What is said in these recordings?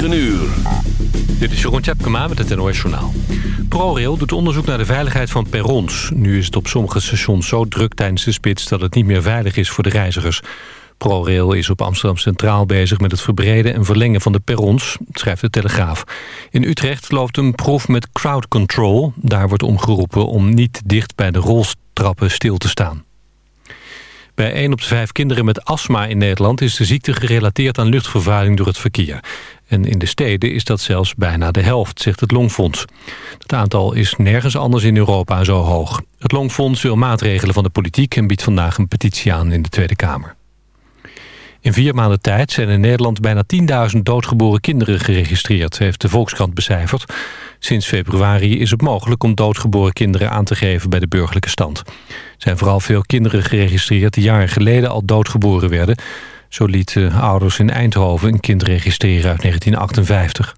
9 uur. Dit is Jeroen Tjepkema met het NOS Journaal. ProRail doet onderzoek naar de veiligheid van perrons. Nu is het op sommige stations zo druk tijdens de spits... dat het niet meer veilig is voor de reizigers. ProRail is op Amsterdam Centraal bezig met het verbreden en verlengen van de perrons, schrijft de Telegraaf. In Utrecht loopt een proef met crowd control. Daar wordt omgeroepen om niet dicht bij de roltrappen stil te staan. Bij 1 op de 5 kinderen met astma in Nederland is de ziekte gerelateerd aan luchtvervuiling door het verkeer. En in de steden is dat zelfs bijna de helft, zegt het Longfonds. Het aantal is nergens anders in Europa zo hoog. Het Longfonds wil maatregelen van de politiek en biedt vandaag een petitie aan in de Tweede Kamer. In vier maanden tijd zijn in Nederland bijna 10.000 doodgeboren kinderen geregistreerd, heeft de Volkskrant becijferd. Sinds februari is het mogelijk om doodgeboren kinderen aan te geven bij de burgerlijke stand. Er zijn vooral veel kinderen geregistreerd die jaren geleden al doodgeboren werden. Zo lieten ouders in Eindhoven een kind registreren uit 1958.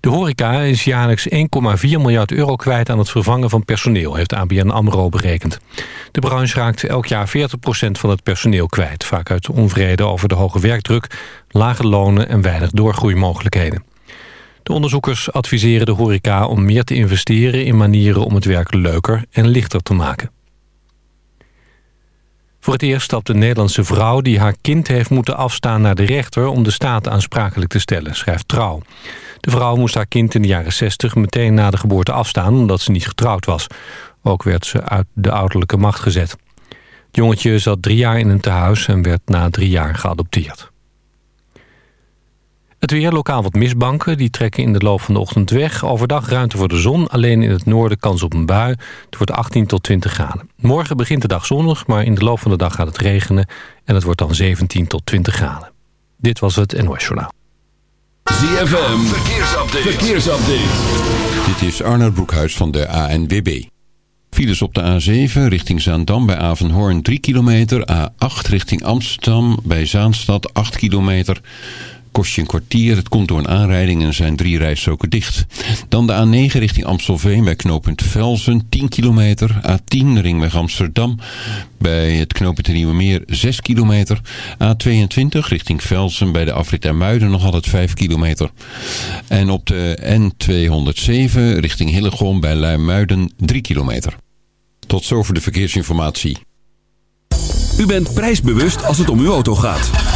De horeca is jaarlijks 1,4 miljard euro kwijt aan het vervangen van personeel, heeft ABN AMRO berekend. De branche raakt elk jaar 40% van het personeel kwijt, vaak uit onvrede over de hoge werkdruk, lage lonen en weinig doorgroeimogelijkheden. De onderzoekers adviseren de horeca om meer te investeren in manieren om het werk leuker en lichter te maken. Voor het eerst stapt een Nederlandse vrouw die haar kind heeft moeten afstaan naar de rechter om de staat aansprakelijk te stellen, schrijft Trouw. De vrouw moest haar kind in de jaren 60 meteen na de geboorte afstaan omdat ze niet getrouwd was. Ook werd ze uit de ouderlijke macht gezet. Het jongetje zat drie jaar in een tehuis en werd na drie jaar geadopteerd. Het weer, lokaal wat mistbanken. Die trekken in de loop van de ochtend weg. Overdag ruimte voor de zon. Alleen in het noorden kans op een bui. Het wordt 18 tot 20 graden. Morgen begint de dag zonnig, maar in de loop van de dag gaat het regenen. En het wordt dan 17 tot 20 graden. Dit was het NOS Journaal. ZFM, verkeersupdate. verkeersupdate. Dit is Arnold Broekhuis van de ANWB. Files op de A7 richting Zaandam bij Avenhoorn 3 kilometer. A8 richting Amsterdam bij Zaanstad 8 kilometer kost je een kwartier. Het komt door een aanrijding en zijn drie rijstroken dicht. Dan de A9 richting Amstelveen bij knooppunt Velsen, 10 kilometer. A10 ringweg Amsterdam bij het knooppunt Nieuwe Meer, 6 kilometer. A22 richting Velsen bij de afrit Muiden nog altijd 5 kilometer. En op de N207 richting Hillegom bij Luimuiden 3 kilometer. Tot zover de verkeersinformatie. U bent prijsbewust als het om uw auto gaat.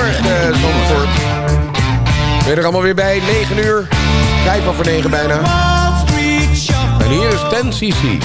Goedemorgen, Zandvoort. Ben je er allemaal weer bij? 9 uur. 5 over 9 bijna. En hier is 10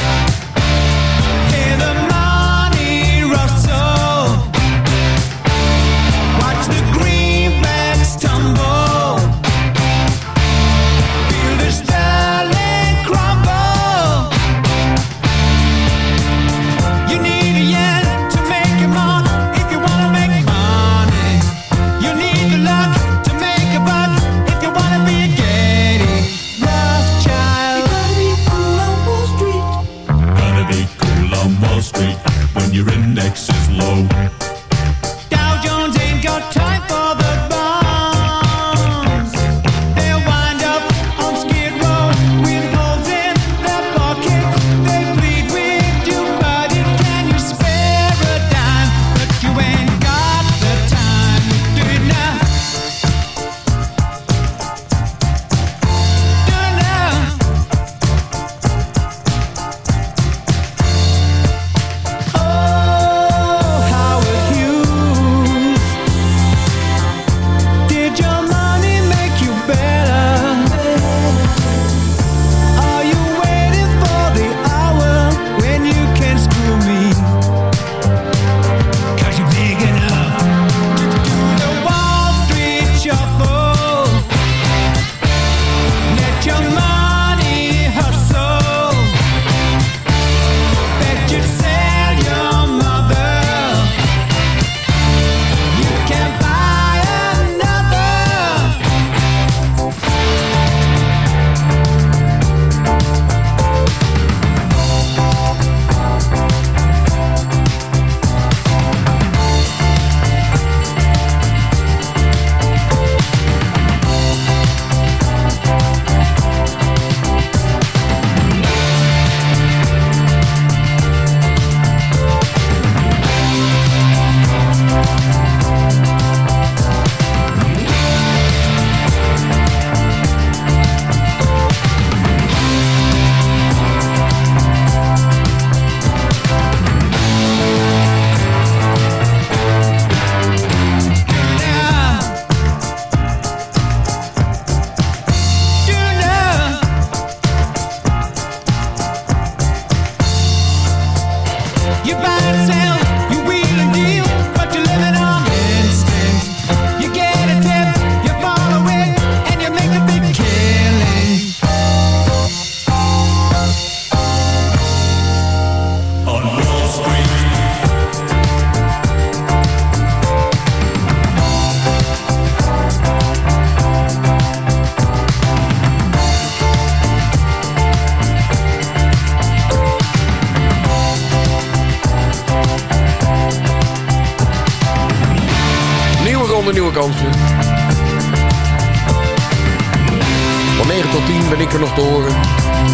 tot 10 ben ik er nog te horen.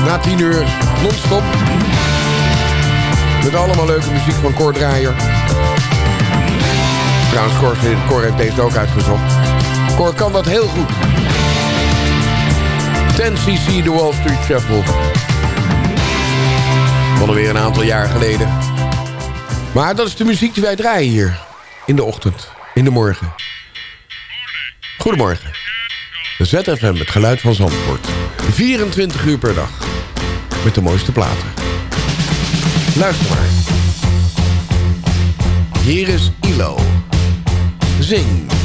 Na 10 uur non-stop. Met allemaal leuke muziek van Cor Draaier. Trouwens, Cor, heeft deze ook uitgezocht. Cor kan dat heel goed. 10cc de Wall Street Shuffle. Van alweer een aantal jaar geleden. Maar dat is de muziek die wij draaien hier. In de ochtend. In de morgen. Goedemorgen. De ZFM, het geluid van Zandvoort. 24 uur per dag. Met de mooiste platen. Luister maar. Hier is ILO. Zing.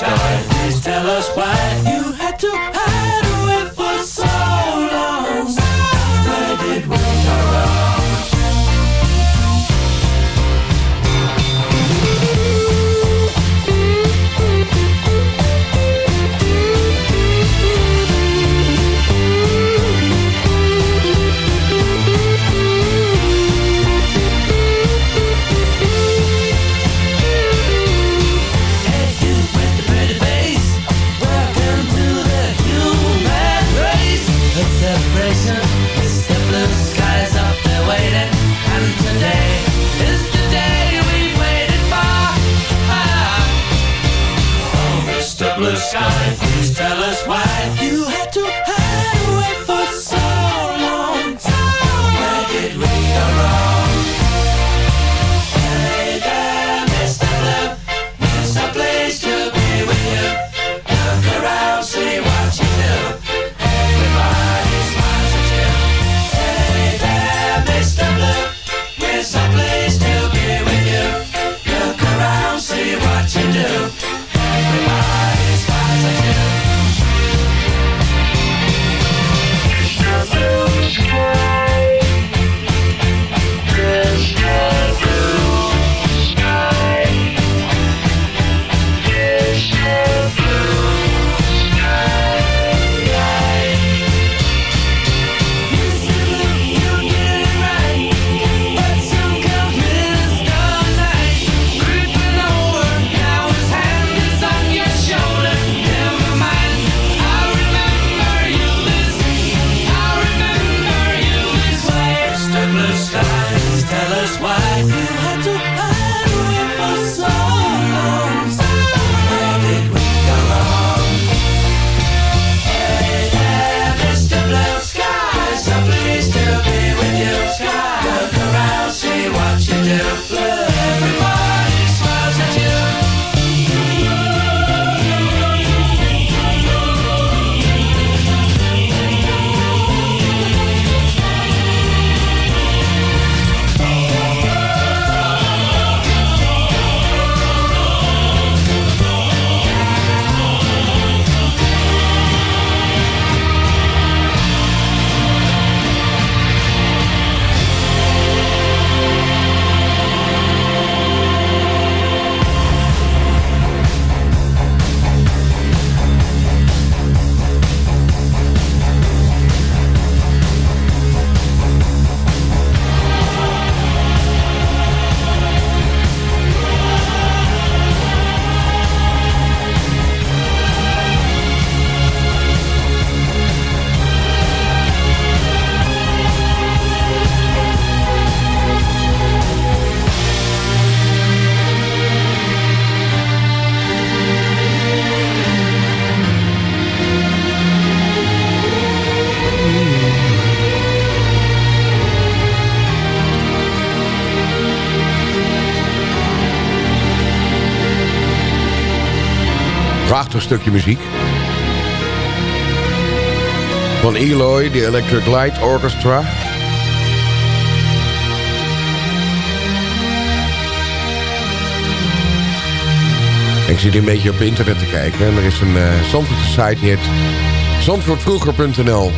stars. Stukje muziek. Van Eloy, de Electric Light Orchestra. Ik zit een beetje op internet te kijken. En er is een uh, Zandvoort site heet zandvoortvroeger.nl.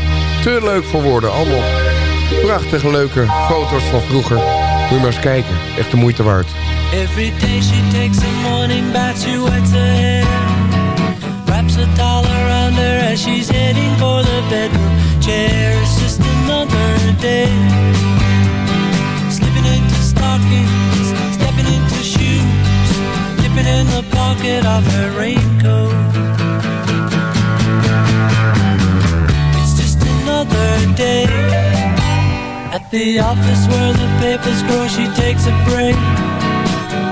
Te leuk voor woorden. Allemaal prachtige, leuke foto's van vroeger. Moet je maar eens kijken. Echt de moeite waard. Every day takes a morning. Wraps a towel around her as she's heading for the bedroom chair. It's just another day. Slipping into stockings, stepping into shoes. Dipping in the pocket of her raincoat. It's just another day. At the office where the papers grow, she takes a break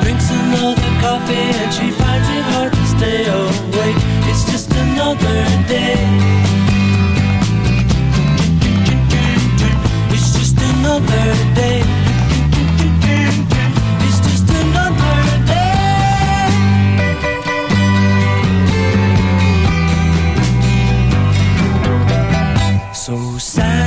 drinks another coffee and she finds it hard to stay awake. Another day. It's just another day. It's just another day. So sad,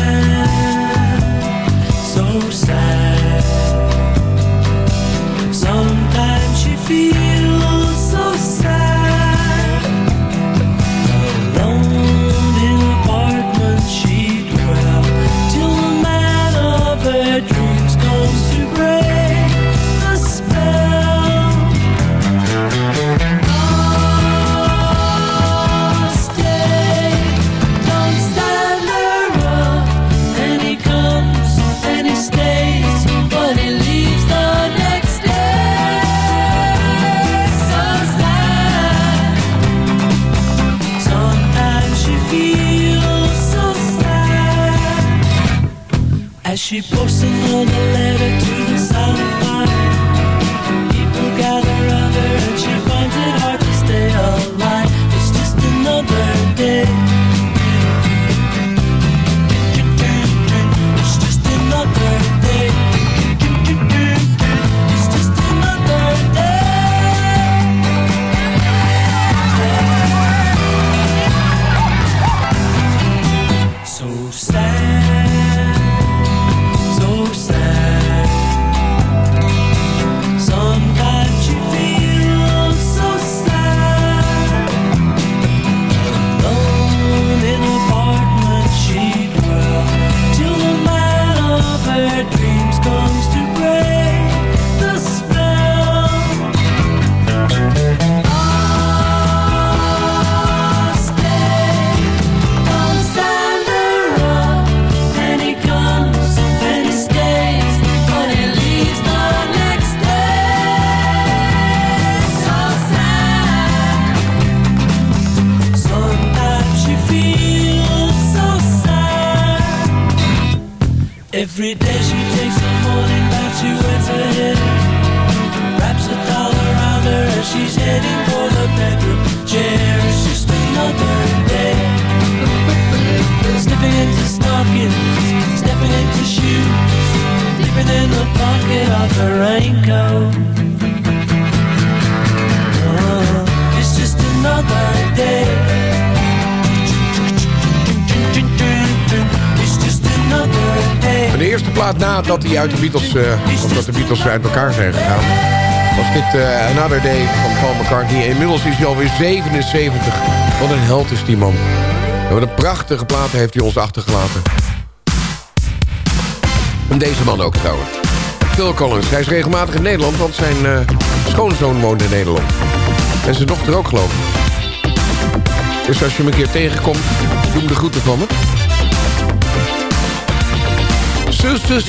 hij uit de Beatles, uh, omdat de Beatles uit elkaar zijn gegaan, was dit uh, Another Day van Paul McCartney. Inmiddels is hij alweer 77. Wat een held is die man. En wat een prachtige plaat heeft hij ons achtergelaten. En deze man ook trouwens. Phil Collins. Hij is regelmatig in Nederland, want zijn uh, schoonzoon woont in Nederland. En zijn dochter ook, geloof ik. Dus als je hem een keer tegenkomt, doe hem de groeten van me. Zus,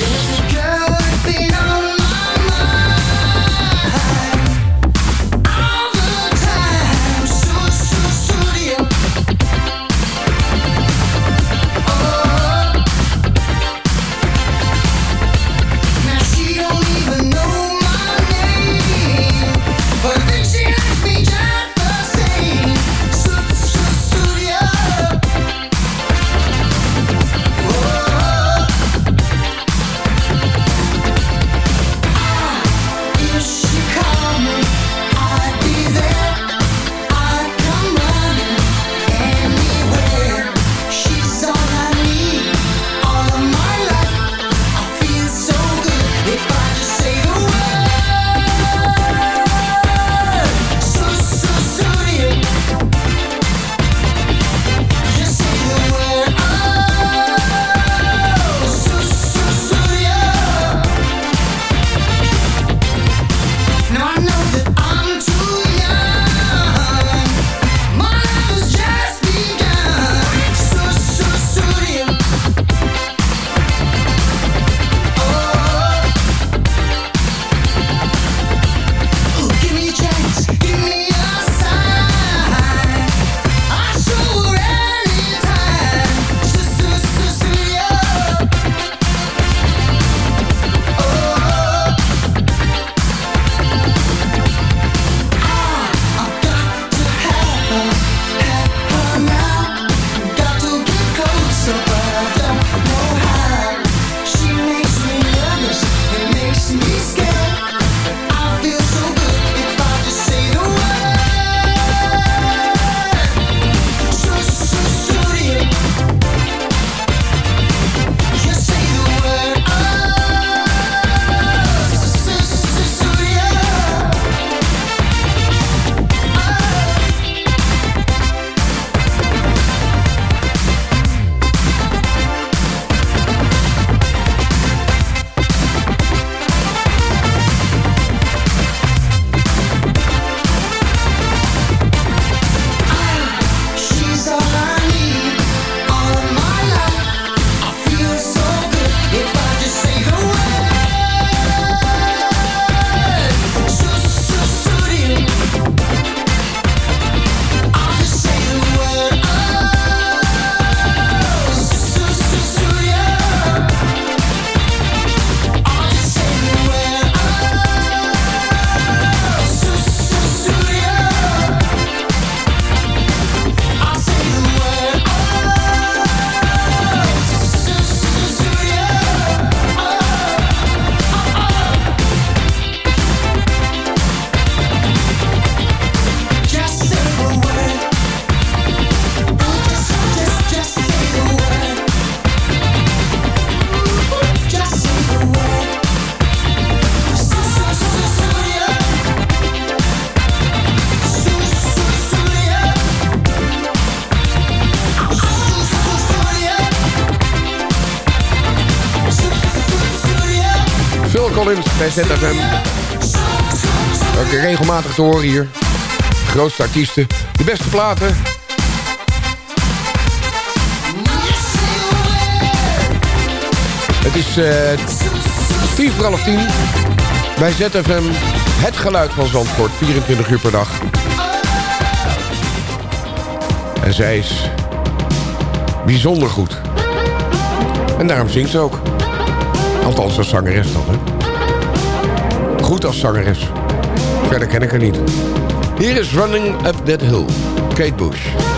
ZFM. Ook regelmatig te horen hier. De grootste artiesten. De beste platen. Het is uh, tien voor half tien. Bij ZFM het geluid van Zandvoort. 24 uur per dag. En zij is bijzonder goed. En daarom zingt ze ook. Althans als zangeres dan, hè. Goed als zangeres. Verder ken ik haar niet. Hier is Running Up That Hill. Kate Bush.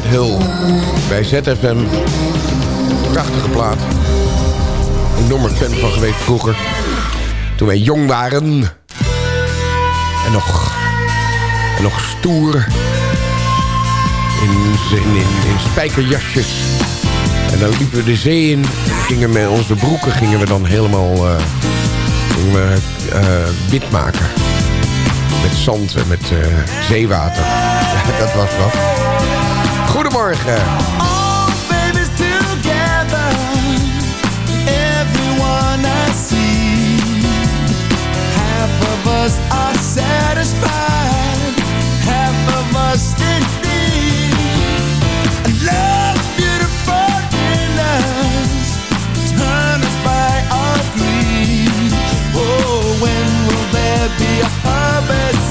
Hill. Bij ZFM. Prachtige plaat. Enorme fan van geweest vroeger. Toen wij jong waren. En nog... En nog stoer. In, in, in, spijkerjasjes. En dan liepen we de zee in. Gingen met onze broeken gingen we dan helemaal... Uh, wit maken. Met zand en met uh, zeewater. Ja, dat was wat. Goedemorgen. All babies together, everyone I see. Half of us are satisfied, half of us in need. Beautiful us by our greed. Oh, when will there be a harvest?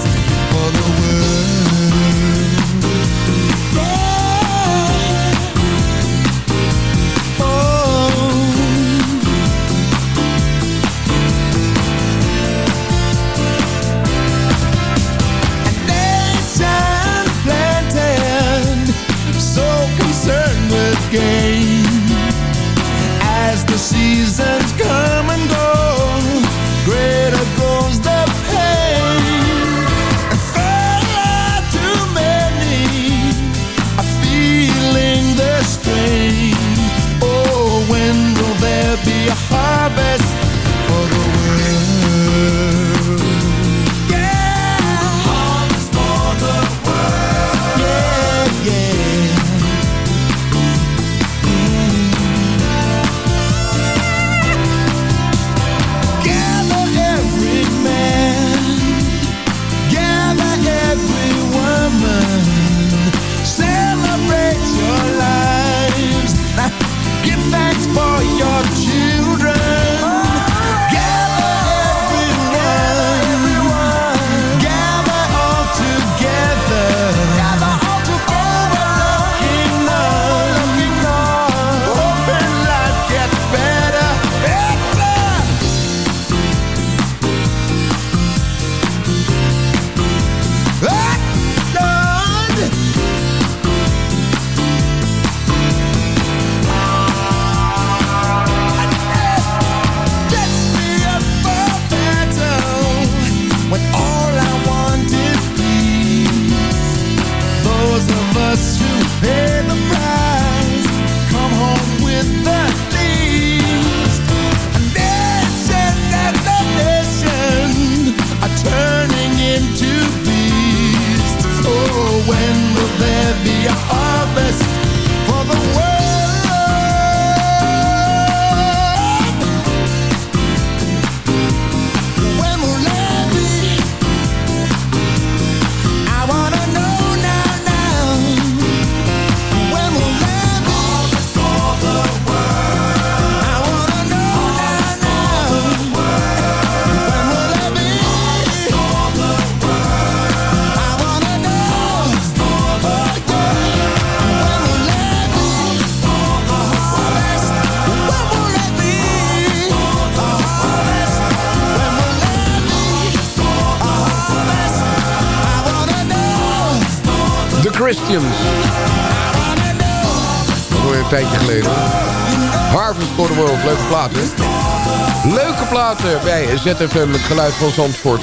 Leuke platen bij ZFM, het geluid van Zandvoort.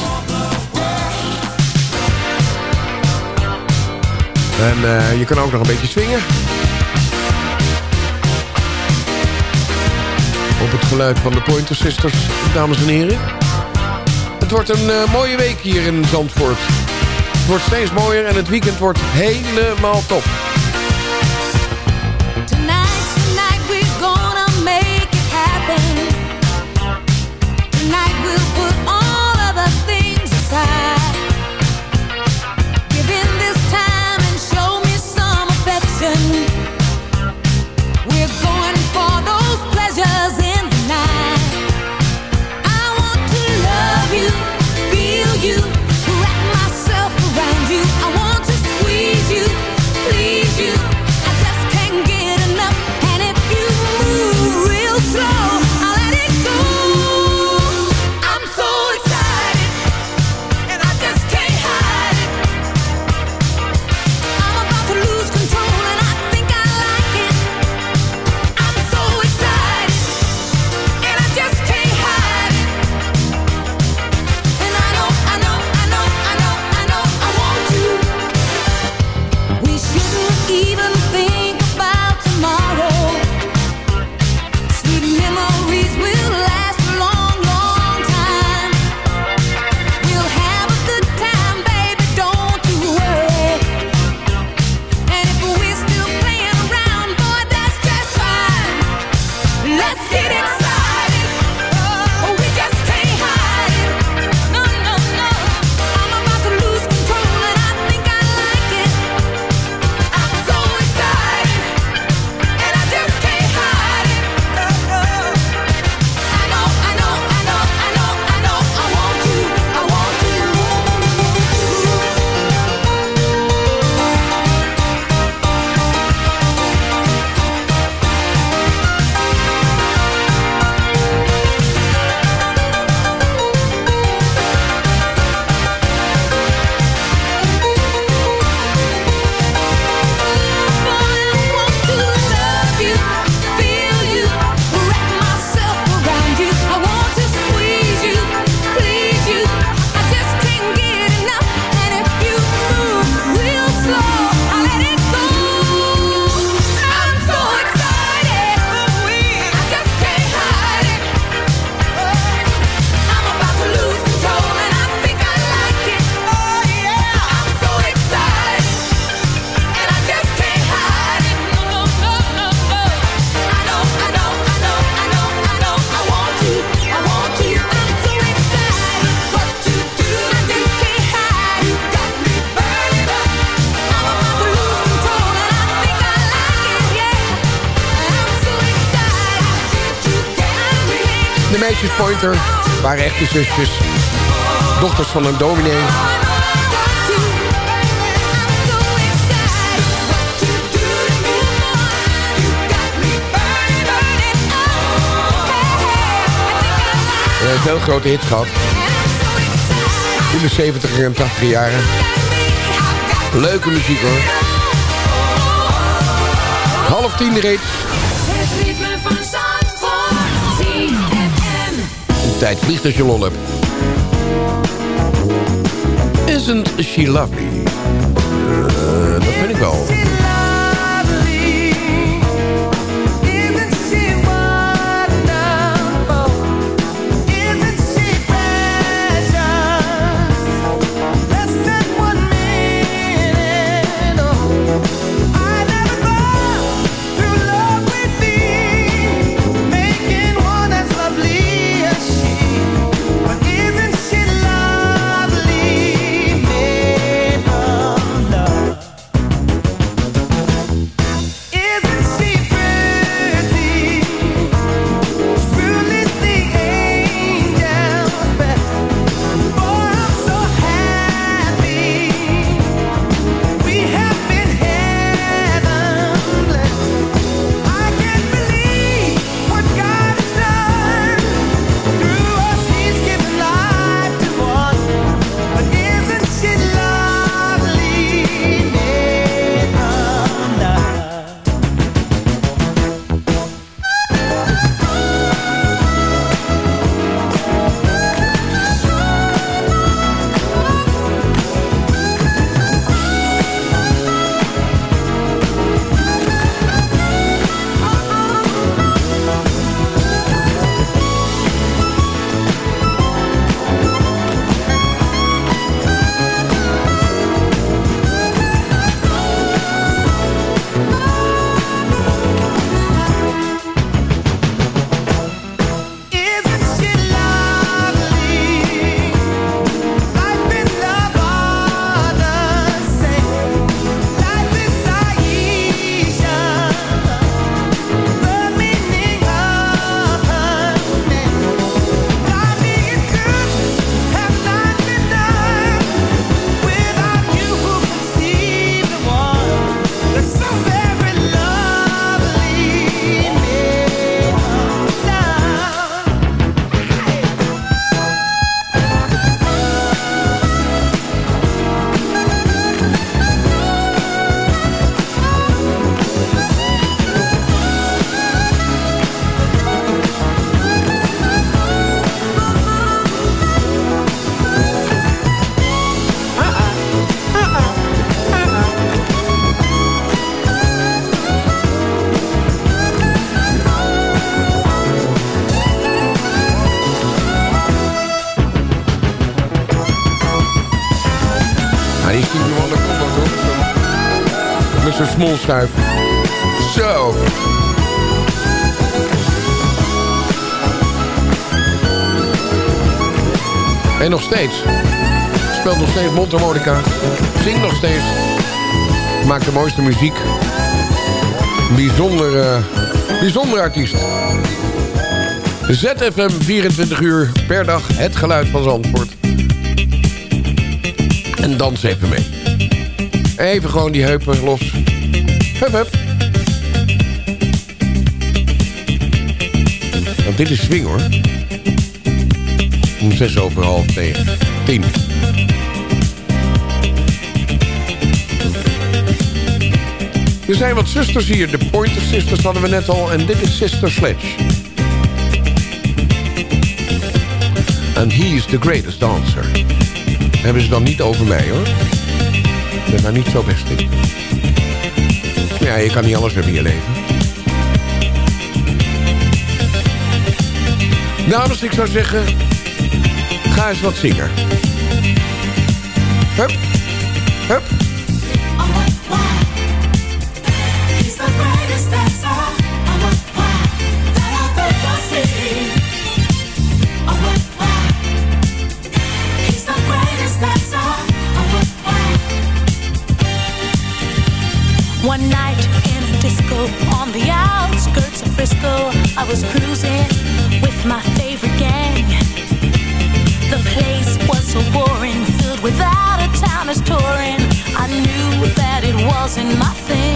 En uh, je kan ook nog een beetje swingen. Op het geluid van de Pointer Sisters, dames en heren. Het wordt een uh, mooie week hier in Zandvoort wordt steeds mooier en het weekend wordt helemaal top. Meisjes Pointer waren echte zusjes. Dochters van een dominee. Heeft heel grote hits gehad. In de 70 en 80 jaren. Leuke muziek hoor. Half tien reeds. Tijd vliegt als je lol hebt. Isn't she lovely? Eh, dat vind ik wel. Wonder komt nog hoor. Met zo'n smolschuif. Zo. En nog steeds. Speelt nog steeds mondharmonica. Zingt nog steeds. Maakt de mooiste muziek. Bijzonder, eh, bijzonder artiest. ZFM 24 uur per dag. Het geluid van Zandvoort. En dans even mee. Even gewoon die heupen los. Hup, hup. Want dit is swing hoor. Om zes over half negen. Tien. Er zijn wat zusters hier. De Pointer Sisters hadden we net al. En dit is Sister Sledge. And he is the greatest dancer. Hebben ze dan niet over mij hoor. Ik ben daar niet zo best in. Maar ja, je kan niet alles hebben in je leven. Dames, ik zou zeggen... Ga eens wat zingen. Hup. Hup. miles in my thing.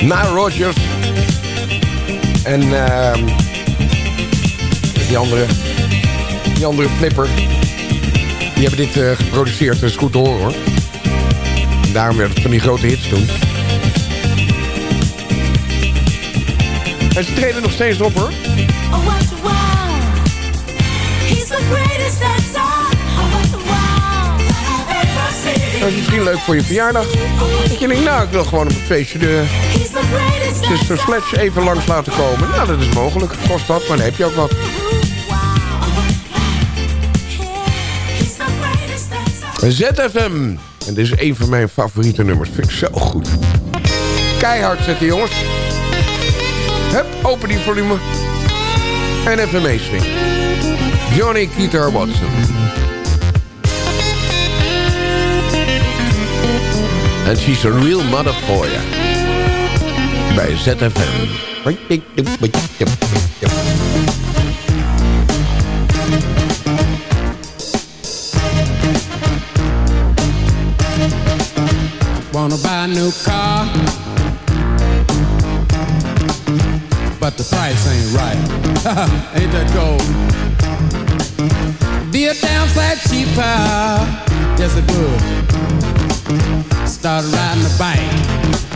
Nile Rodgers. En ehm die andere, die andere flipper. Die hebben dit eh, geproduceerd. Dat is goed te horen hoor. En daarom werd het van die grote hits toen. En ze treden nog steeds op hoor. Oh, what wow! He's the greatest dancer. Oh, what wow! Dat is misschien leuk voor je verjaardag. Dat je denkt, nou ik wil gewoon op een feestje de Sister Sledge even langs laten komen. Nou dat is mogelijk. Kost wat, maar dan heb je ook wat. ZFM. En dit is een van mijn favoriete nummers. Vind ik zo goed. Keihard zetten jongens. Hup, open die volume. En even meeswingen. Johnny Guitar Watson. And she's a real mother for you. Bij ZFM. Wanna buy a new car, but the price ain't right. ain't that cold? Be a damn sight cheaper. Yes, it would. Start riding a bike.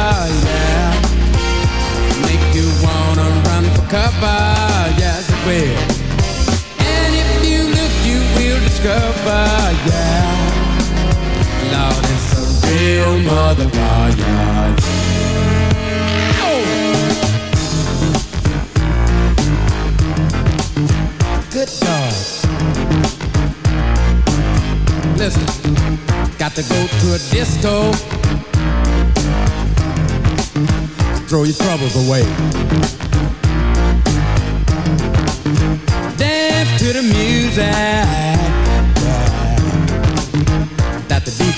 discover, yeah. Lord, it's a real motherfucker. Good dog. Listen, got to go to a disco. Throw your troubles away. Dance to the music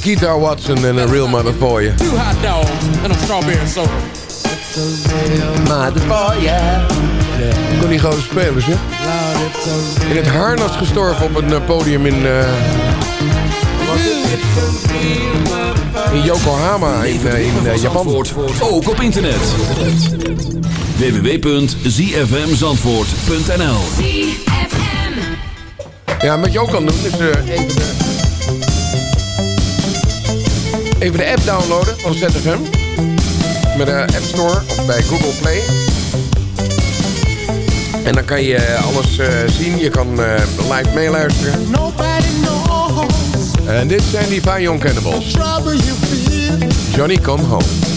Guitar Watson en een real mother for you. Two hot dogs and a strawberry soda. It's a real Mother for you. Kon niet gewoon spelen, zeg. In het harnas gestorven op een eh, podium in, eh, in Yokohama in, eh, in Japan. Zandvoort, ook op internet. www.zfmzandvoort.nl Ja, wat je ook kan doen is eh, even, even de app downloaden van ZFM. Met de App Store of bij Google Play. En dan kan je alles eh, zien. Je kan eh, live meeluisteren. En dit zijn die Young Cannibals. Johnny Come Home.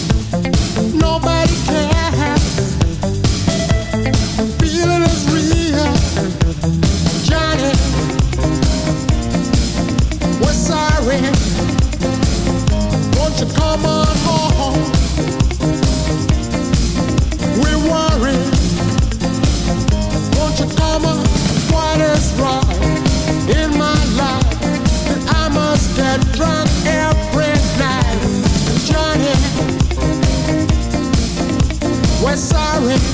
sorry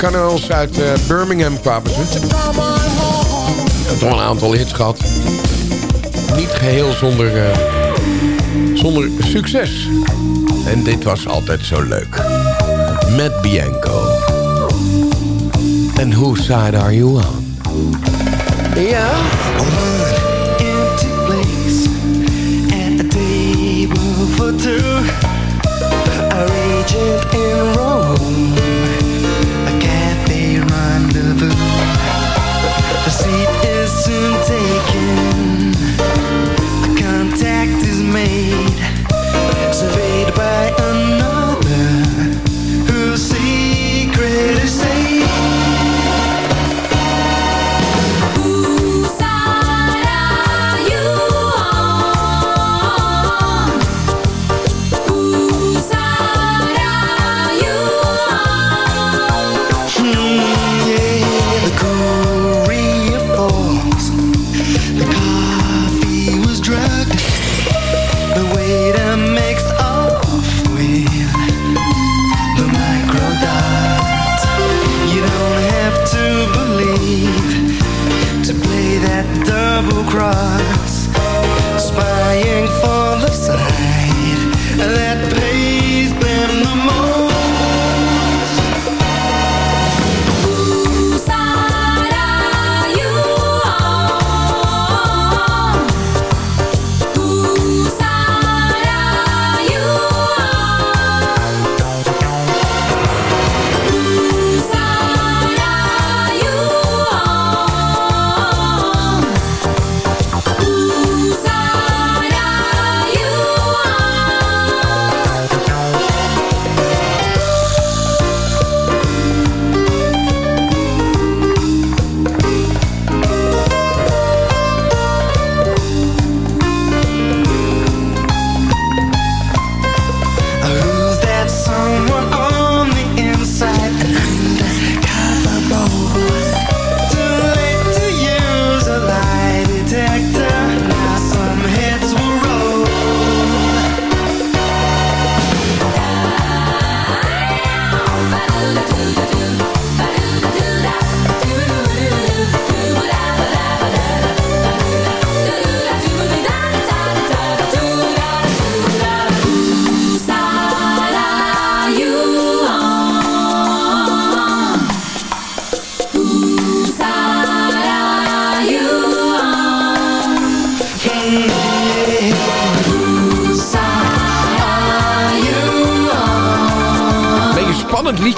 Canals uit eh, Birmingham kwamen ze. Won't you come on home? Toch een aantal hits gehad. Niet geheel zonder, eh, zonder succes. En dit was altijd zo leuk. Met Bianco. En whose side are you on? Ja. empty place at a table for two. A regent in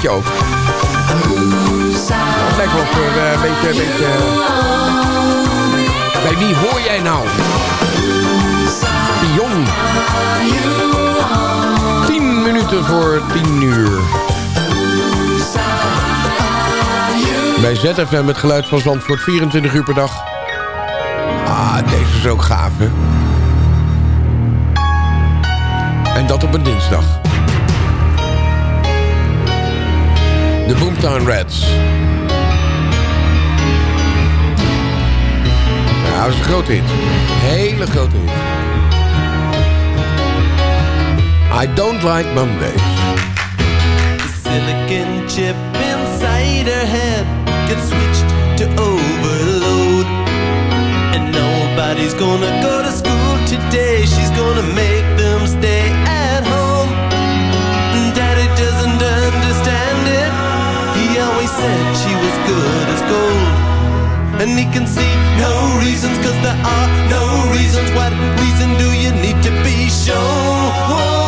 liedje ook. Het lijkt wel eh, een beetje... Een beetje bij wie hoor jij nou? Spion. 10 minuten voor 10 uur. Bij ZFM het geluid van Zandvoort 24 uur per dag. Ah, deze is ook gaaf, hè? En dat op een dinsdag. Boomtown Rats. Ja, dat is een grote hit. Hele grote hit. I don't like Mondays. silicon chip inside her head gets switched to overload. And nobody's gonna go to school today. She's gonna make good as gold. And he can see no reasons, cause there are no reasons. What reason do you need to be shown?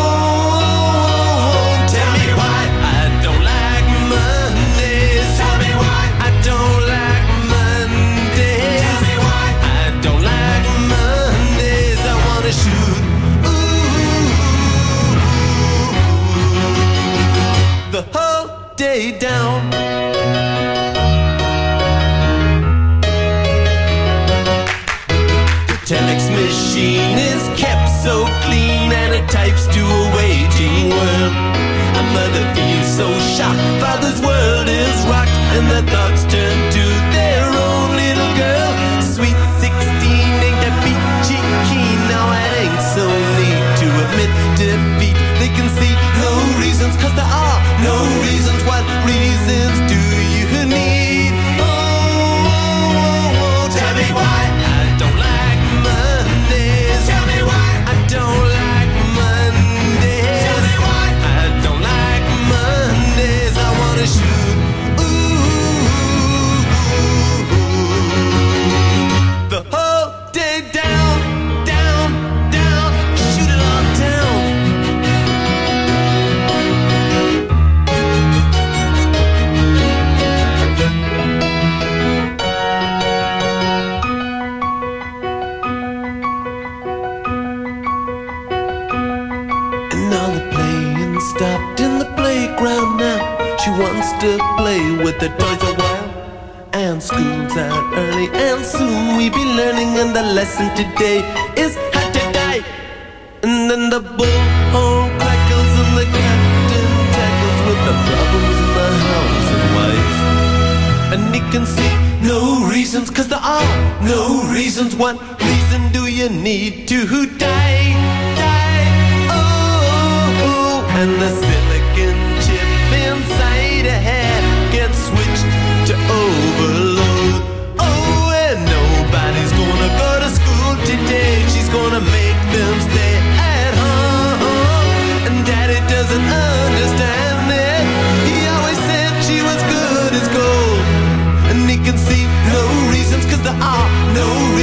Reason do you need to die? Die, oh, oh. and the silicon chip inside her head gets switched to overload. Oh, and nobody's gonna go to school today. She's gonna make them stay at home. And daddy doesn't understand it. He always said she was good as gold. And he can see no reasons, cause there are no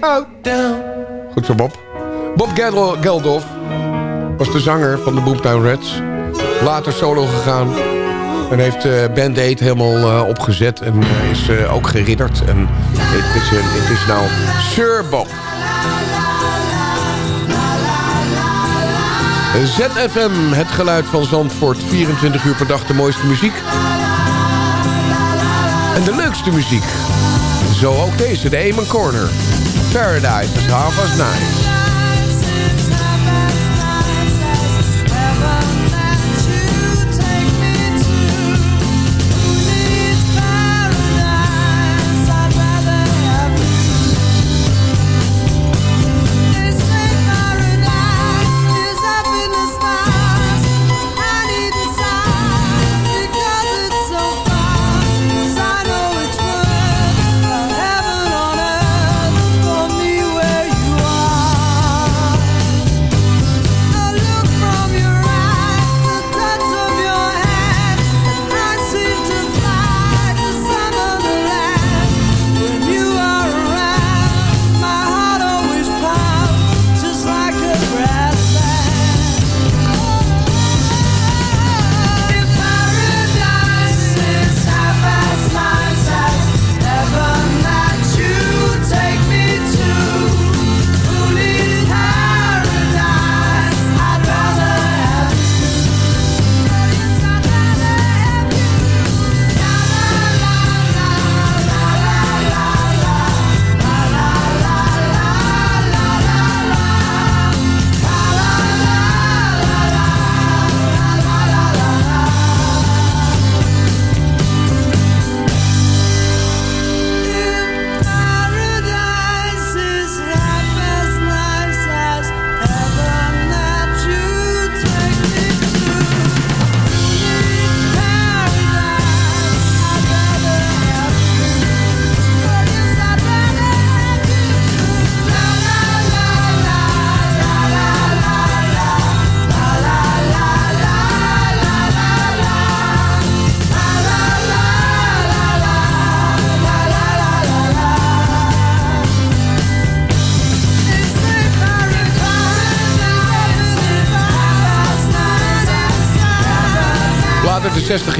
down. Goed zo, Bob. Bob Geldo- Geldof was de zanger van de Boomtown Reds. Later solo gegaan. En heeft eh Band Aid helemaal eh, opgezet. En eh, is ook geridderd. En het is, het is nou Sir Bob. ZFM, het geluid van Zandvoort. 24 uur per dag de mooiste muziek. En de leukste muziek. Zo ook deze, de Amen Corner. Paradise is half as nice.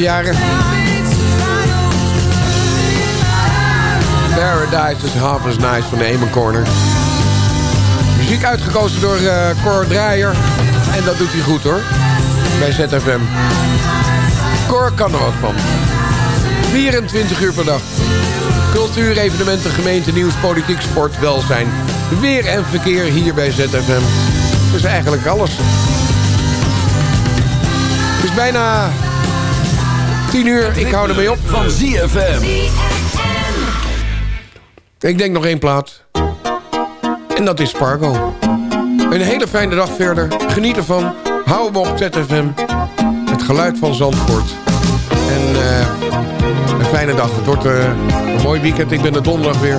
jaren. Paradise is Half as Nice van de Eamon Corner. Muziek uitgekozen door uh, Cor Draaier. En dat doet hij goed hoor. Bij ZFM. Cor kan er wat van. 24 uur per dag. Cultuur, evenementen, gemeente, nieuws, politiek, sport, welzijn. Weer en verkeer hier bij ZFM. Dat is eigenlijk alles. Het is bijna 10 uur. Ik hou ermee op. Van ZFM. Ik denk nog één plaat. En dat is Spargo. Een hele fijne dag verder. Geniet ervan. Hou hem op ZFM. Het geluid van Zandvoort. En eh, een fijne dag. Het wordt eh, een mooi weekend. Ik ben er donderdag weer.